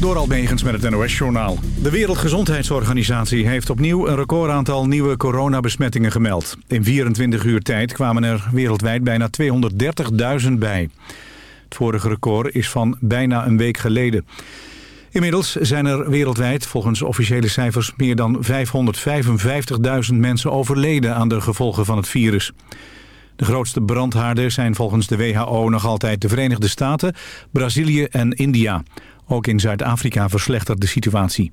Door Almegens met het NOS-journaal. De Wereldgezondheidsorganisatie heeft opnieuw een recordaantal nieuwe coronabesmettingen gemeld. In 24 uur tijd kwamen er wereldwijd bijna 230.000 bij. Het vorige record is van bijna een week geleden. Inmiddels zijn er wereldwijd volgens officiële cijfers meer dan 555.000 mensen overleden aan de gevolgen van het virus. De grootste brandhaarden zijn volgens de WHO nog altijd de Verenigde Staten, Brazilië en India. Ook in Zuid-Afrika verslechtert de situatie.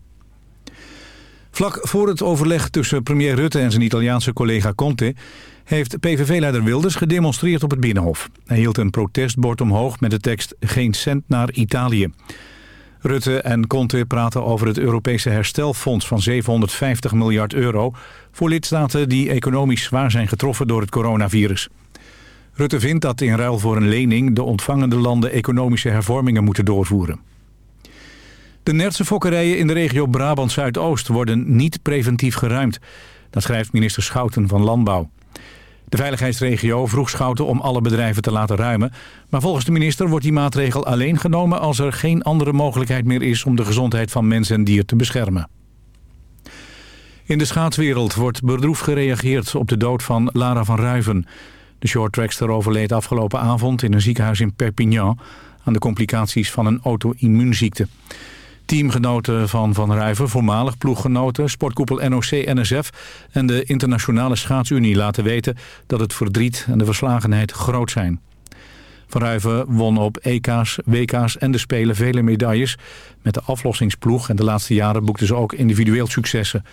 Vlak voor het overleg tussen premier Rutte en zijn Italiaanse collega Conte... heeft PVV-leider Wilders gedemonstreerd op het Binnenhof. Hij hield een protestbord omhoog met de tekst Geen cent naar Italië. Rutte en Conte praten over het Europese herstelfonds van 750 miljard euro... voor lidstaten die economisch zwaar zijn getroffen door het coronavirus. Rutte vindt dat in ruil voor een lening de ontvangende landen economische hervormingen moeten doorvoeren. De Nertse fokkerijen in de regio Brabant-Zuidoost worden niet preventief geruimd. Dat schrijft minister Schouten van Landbouw. De veiligheidsregio vroeg Schouten om alle bedrijven te laten ruimen. Maar volgens de minister wordt die maatregel alleen genomen... als er geen andere mogelijkheid meer is om de gezondheid van mens en dier te beschermen. In de schaatswereld wordt bedroefd gereageerd op de dood van Lara van Ruiven. De shorttrackster overleed afgelopen avond in een ziekenhuis in Perpignan... aan de complicaties van een auto-immuunziekte. Teamgenoten van Van Ruiven, voormalig ploeggenoten, sportkoepel NOC-NSF en de Internationale Schaatsunie laten weten dat het verdriet en de verslagenheid groot zijn. Van Ruiven won op EK's, WK's en de Spelen vele medailles. Met de aflossingsploeg en de laatste jaren boekte ze ook individueel successen.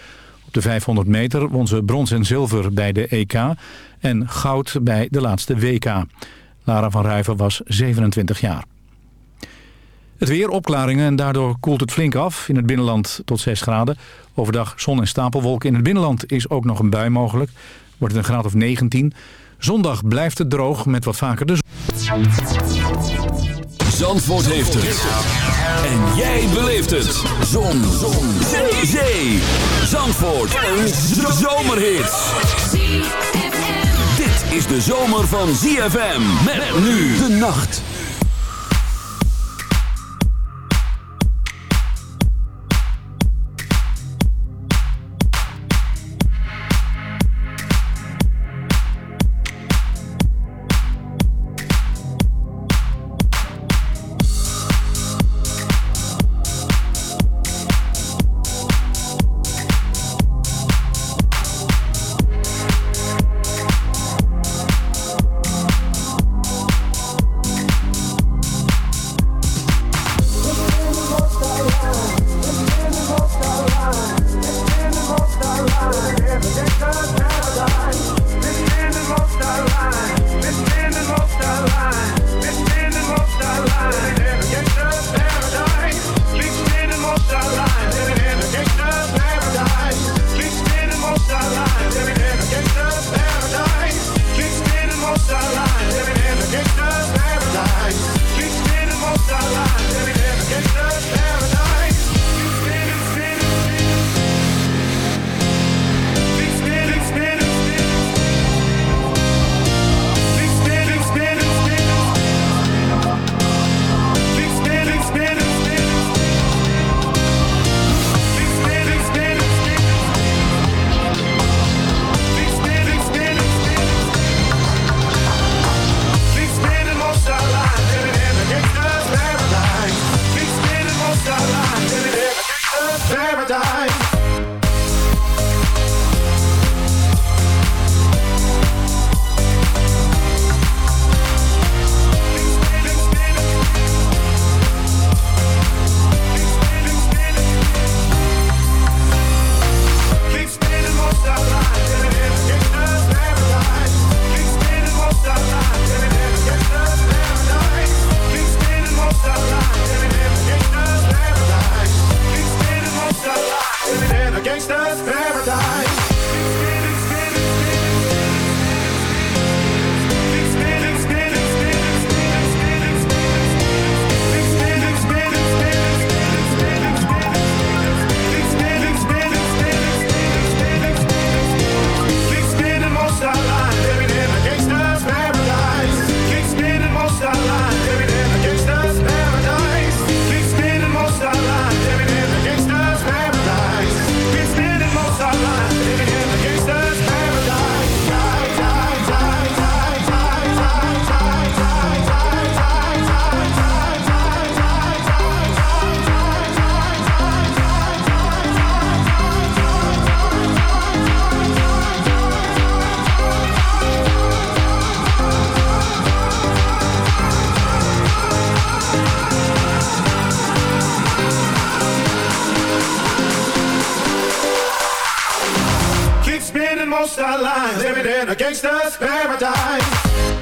Op de 500 meter won ze brons en zilver bij de EK en goud bij de laatste WK. Lara van Ruiven was 27 jaar. Het weer opklaringen en daardoor koelt het flink af. In het binnenland tot 6 graden. Overdag zon en stapelwolken. In het binnenland is ook nog een bui mogelijk. Wordt het een graad of 19. Zondag blijft het droog met wat vaker de zon. Zandvoort heeft het. En jij beleeft het. Zon. zon. Zee. Zee. Zandvoort. Een zomerhit. Dit is de zomer van ZFM. Met nu de nacht. Our lives, living in a gangster's paradise.